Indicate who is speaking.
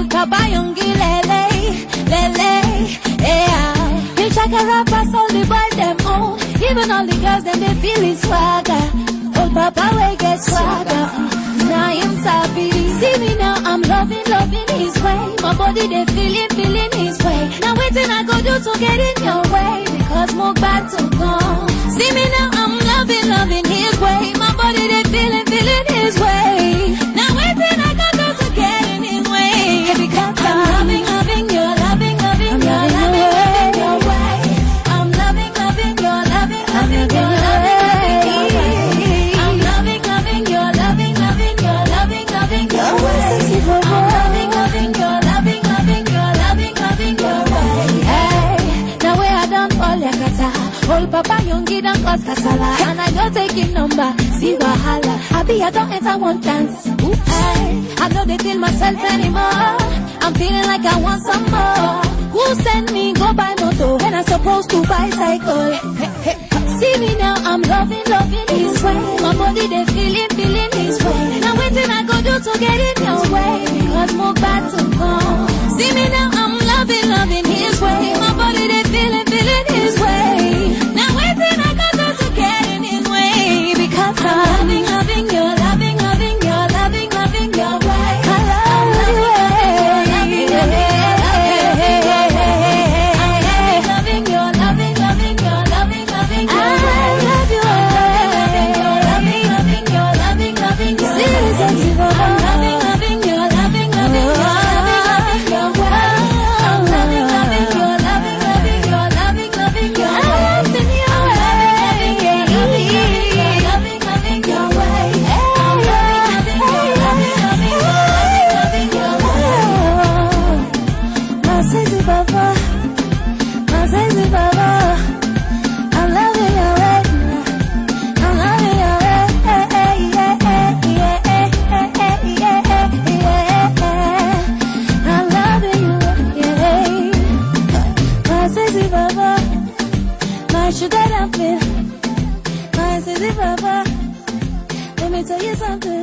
Speaker 1: Ukaba yung gilele, lele, yeah. You check a rappers, all the boys them own. Even all the girls them they feel it swagger. Old Papa we get swagger. Now I'm savvy. See me now, I'm loving, loving his way. My body they feeling, feeling his way. Now waiting I go do to get in your way because more bad to come. See me now. yakata Ol papa yongi dan cause kasala. And I don't take him number, see wahala. Be I don't enter one dance. Ooh, I, I know they feel myself anymore. I'm feeling like I want some more. Who send me go buy moto When I supposed to buy cycle? My sugar dumpling, my Sidi Baba. Let me tell you something.